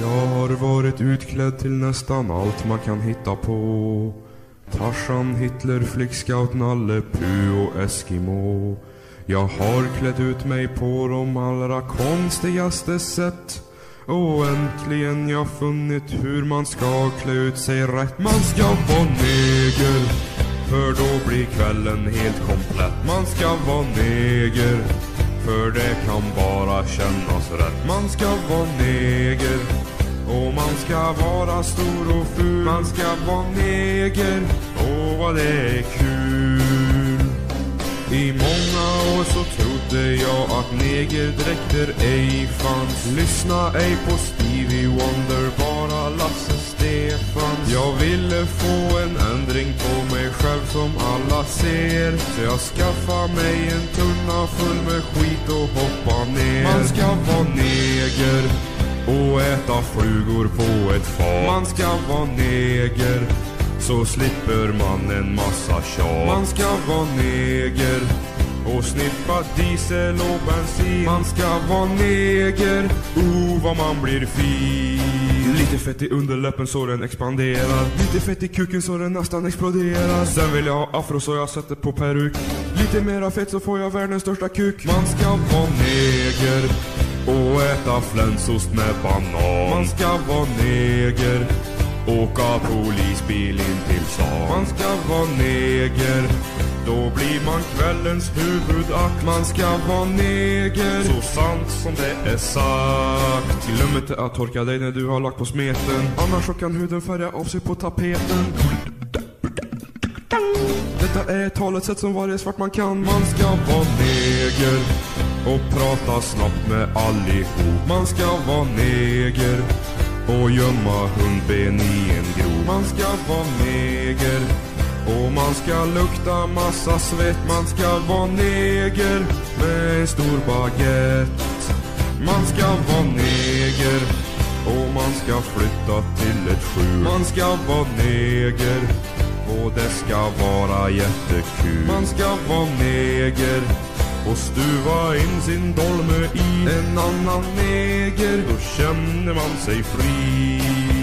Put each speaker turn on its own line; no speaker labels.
Jag har varit utklädd till nästan allt man kan hitta på. Tarzan, Hitler, Flickscout, Nalle, Puh och Eskimo. Jag har klätt ut mig på de allra konstigaste sätt. Och äntligen jag funnit hur man ska klä ut sig rätt. Man ska vara neger, för då blir kvällen helt komplett. Man ska vara neger, för det kan bara kännas rätt. Man ska vara neger, man ska vara stor och ful. Man ska vara neger, och vad det är kul. I många år så trodde jag att negerdräkter ej fanns. Lyssna ej på Stevie Wonder, bara Lasse Stefans Jag ville få en ändring på mig själv som alla ser. Så jag skaffade mig en tunna full med skit och hoppa ner. Man ska vara neger och äta flugor på ett fat Man ska vara neger så slipper man en massa tjat. Man ska vara neger och snippa diesel och bensin. Man ska vara neger, oh vad man blir fin. Lite fett i underläppen så den expanderar. Lite fett i kuken så den nästan exploderar. Sen vill jag ha afro så jag sätter på peruk. Lite mera fett så får jag världens största kuk. Man ska vara neger och äta flänsost med banan. Man ska vara neger Åka polisbil in till stan. Man ska vara neger Då blir man kvällens huvudakt Man ska vara neger. Så sant som det är sagt. Glöm inte att torka dig när du har lagt på smeten. Annars så kan huden färga av sig på tapeten. Detta är ett talesätt som varje svart man kan. Man ska vara neger och prata snabbt med allihop. Man ska vara neger och gömma hundben i en grop. Man ska vara neger och man ska lukta massa svett. Man ska vara neger med en stor baguette. Man ska vara neger och man ska flytta till ett skjul. Man ska vara neger och det ska vara jättekul. Man ska vara neger och stuva in sin dolme i en annan neger. Då känner man sig fri.